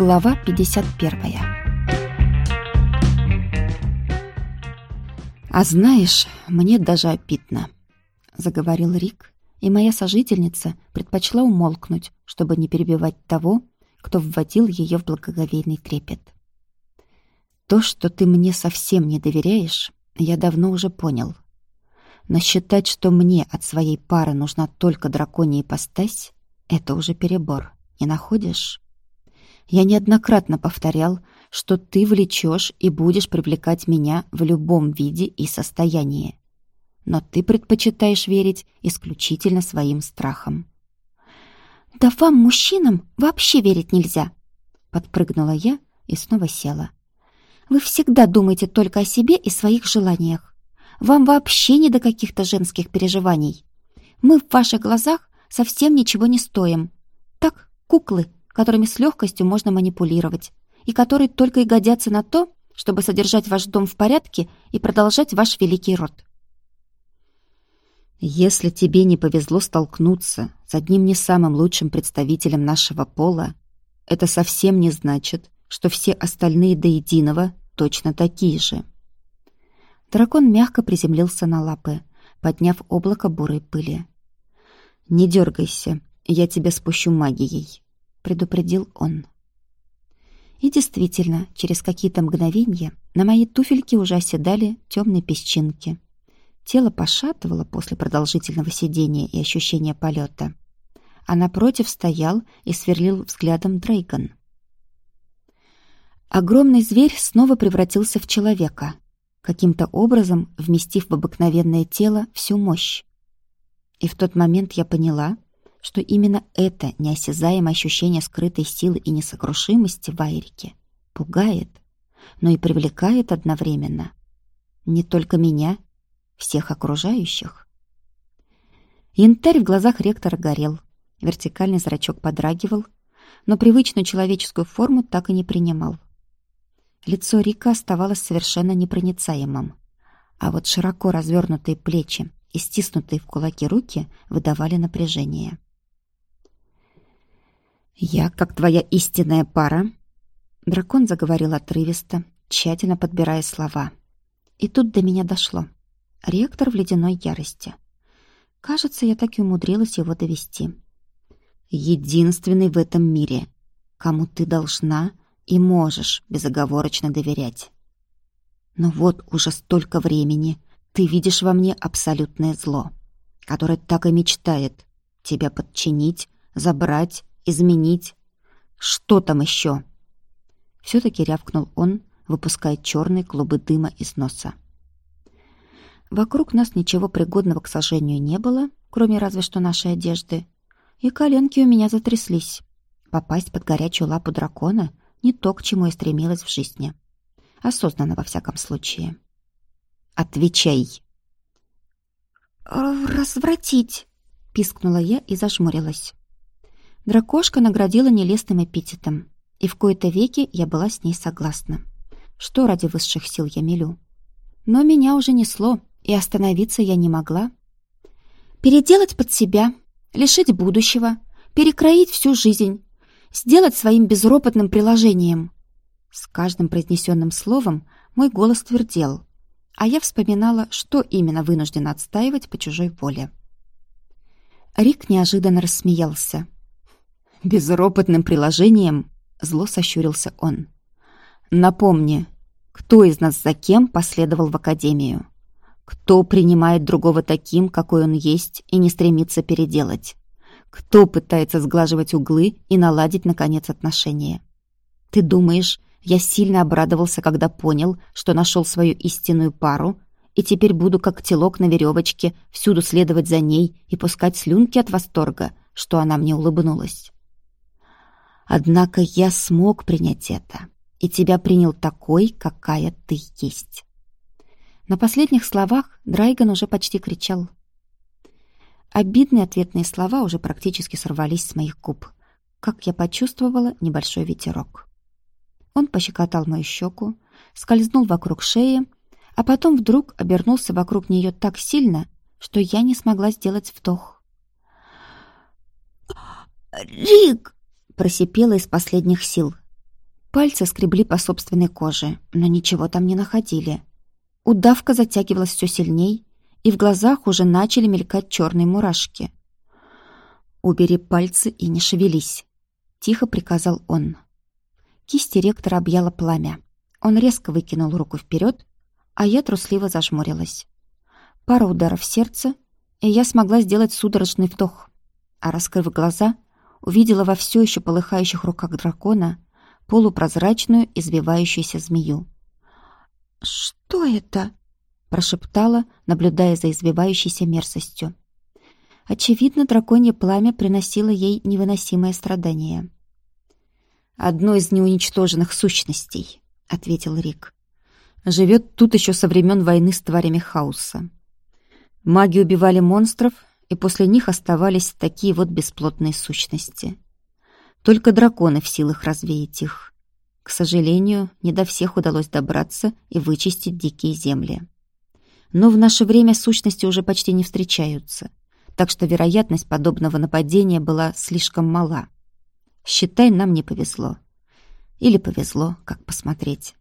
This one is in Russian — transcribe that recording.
Глава 51 «А знаешь, мне даже обидно», — заговорил Рик, и моя сожительница предпочла умолкнуть, чтобы не перебивать того, кто вводил ее в благоговейный трепет. «То, что ты мне совсем не доверяешь, я давно уже понял. Но считать, что мне от своей пары нужна только драконья ипостась, это уже перебор, не находишь?» Я неоднократно повторял, что ты влечешь и будешь привлекать меня в любом виде и состоянии. Но ты предпочитаешь верить исключительно своим страхам. «Да вам, мужчинам, вообще верить нельзя!» Подпрыгнула я и снова села. «Вы всегда думаете только о себе и своих желаниях. Вам вообще не до каких-то женских переживаний. Мы в ваших глазах совсем ничего не стоим. Так, куклы, которыми с легкостью можно манипулировать, и которые только и годятся на то, чтобы содержать ваш дом в порядке и продолжать ваш великий род. Если тебе не повезло столкнуться с одним не самым лучшим представителем нашего пола, это совсем не значит, что все остальные до единого точно такие же. Дракон мягко приземлился на лапы, подняв облако бурой пыли. «Не дергайся, я тебя спущу магией. — предупредил он. И действительно, через какие-то мгновения на мои туфельки уже оседали темные песчинки. Тело пошатывало после продолжительного сидения и ощущения полета. А напротив стоял и сверлил взглядом Дрейган. Огромный зверь снова превратился в человека, каким-то образом вместив в обыкновенное тело всю мощь. И в тот момент я поняла — что именно это неосязаемое ощущение скрытой силы и несокрушимости в Айрике пугает, но и привлекает одновременно. Не только меня, всех окружающих. Янтарь в глазах ректора горел, вертикальный зрачок подрагивал, но привычную человеческую форму так и не принимал. Лицо Рика оставалось совершенно непроницаемым, а вот широко развернутые плечи и стиснутые в кулаки руки выдавали напряжение. «Я, как твоя истинная пара...» Дракон заговорил отрывисто, тщательно подбирая слова. И тут до меня дошло. Ректор в ледяной ярости. Кажется, я так и умудрилась его довести. «Единственный в этом мире, кому ты должна и можешь безоговорочно доверять. Но вот уже столько времени ты видишь во мне абсолютное зло, которое так и мечтает тебя подчинить, забрать изменить. Что там еще? Все-таки рявкнул он, выпуская черные клубы дыма из носа. Вокруг нас ничего пригодного к сожжению не было, кроме разве что нашей одежды. И коленки у меня затряслись. Попасть под горячую лапу дракона — не то, к чему я стремилась в жизни. Осознанно, во всяком случае. «Отвечай!» «Развратить!» — пискнула я и зажмурилась. Дракошка наградила нелестным эпитетом, и в кои-то веки я была с ней согласна. Что ради высших сил я мелю? Но меня уже несло, и остановиться я не могла. Переделать под себя, лишить будущего, перекроить всю жизнь, сделать своим безропотным приложением. С каждым произнесенным словом мой голос твердел, а я вспоминала, что именно вынуждена отстаивать по чужой воле. Рик неожиданно рассмеялся — безропотным приложением?» — зло сощурился он. «Напомни, кто из нас за кем последовал в академию? Кто принимает другого таким, какой он есть, и не стремится переделать? Кто пытается сглаживать углы и наладить, наконец, отношения? Ты думаешь, я сильно обрадовался, когда понял, что нашел свою истинную пару, и теперь буду как телок на веревочке всюду следовать за ней и пускать слюнки от восторга, что она мне улыбнулась?» Однако я смог принять это, и тебя принял такой, какая ты есть. На последних словах Драйган уже почти кричал. Обидные ответные слова уже практически сорвались с моих губ, как я почувствовала небольшой ветерок. Он пощекотал мою щеку, скользнул вокруг шеи, а потом вдруг обернулся вокруг нее так сильно, что я не смогла сделать вдох. «Рик!» Просипела из последних сил. Пальцы скребли по собственной коже, но ничего там не находили. Удавка затягивалась все сильней, и в глазах уже начали мелькать черные мурашки. «Убери пальцы и не шевелись», — тихо приказал он. Кисть ректора объяла пламя. Он резко выкинул руку вперед, а я трусливо зажмурилась. Пара ударов сердца, и я смогла сделать судорожный вдох. А раскрыв глаза, увидела во все еще полыхающих руках дракона полупрозрачную извивающуюся змею. «Что это?» — прошептала, наблюдая за извивающейся мерзостью. Очевидно, драконье пламя приносило ей невыносимое страдание. «Одно из неуничтоженных сущностей», — ответил Рик. «Живет тут еще со времен войны с тварями хаоса. Маги убивали монстров, и после них оставались такие вот бесплотные сущности. Только драконы в силах развеять их. К сожалению, не до всех удалось добраться и вычистить дикие земли. Но в наше время сущности уже почти не встречаются так что вероятность подобного нападения была слишком мала. Считай, нам не повезло. Или повезло, как посмотреть.